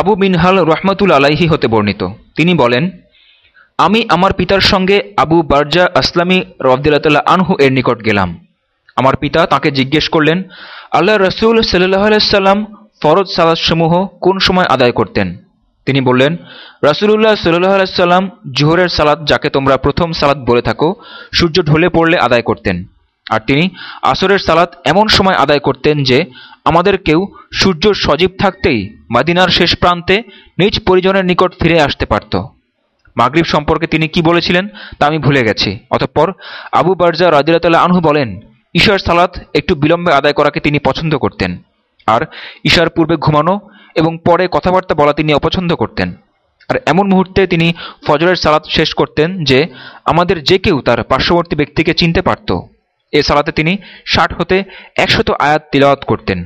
আবু মিনহাল রহমতুল আলাইহি হতে বর্ণিত। তিনি বলেন, আমি আমার পিতার সঙ্গে আবু বারজা আসলামী রবদিল্লা আনহু এর নিকট গেলাম। আমার পিতা তাকে জিজ্ঞেস করলেন, আল্লাহ রসুল সাল্লাহ আলাইসাল্লাম ফরজ সালাদসমূহ কোন সময় আদায় করতেন? তিনি বললেন, রাসুলুল্লাহ সাল্লাহ আলাইসাল্লাম জোহরের সালাদ যাকে তোমরা প্রথম সালাদ বলে থাকো, সূর্য ঢলে পড়লে আদায় করতেন। আর তিনি আসরের সালাত এমন সময় আদায় করতেন যে আমাদের কেউ সূর্য সজীব থাকতেই মাদিনার শেষ প্রান্তে নিজ পরিজনের নিকট ফিরে আসতে পারত। মাগরিব সম্পর্কে তিনি কি বলেছিলেন তা আমি ভুলে গেছি। অতঃপর আবু বারজা রাজিরাতাল্লাহ আনহু বলেন, ঈশার সালাত একটু বিলম্বে আদায় করাকে তিনি পছন্দ করতেন। আর ঈশার পূর্বে ঘুমানো এবং পরে কথাবার্তা বলা তিনি অপছন্দ করতেন। আর এমন মুহূর্তে তিনি ফজরের সালাত শেষ করতেন যে আমাদের যে কেউ তার পার্শ্ববর্তী ব্যক্তিকে চিনতে পারত। এ সালাতে তিনি ষাট হতে একশত আয়াত তিলাওয়াত করতেন।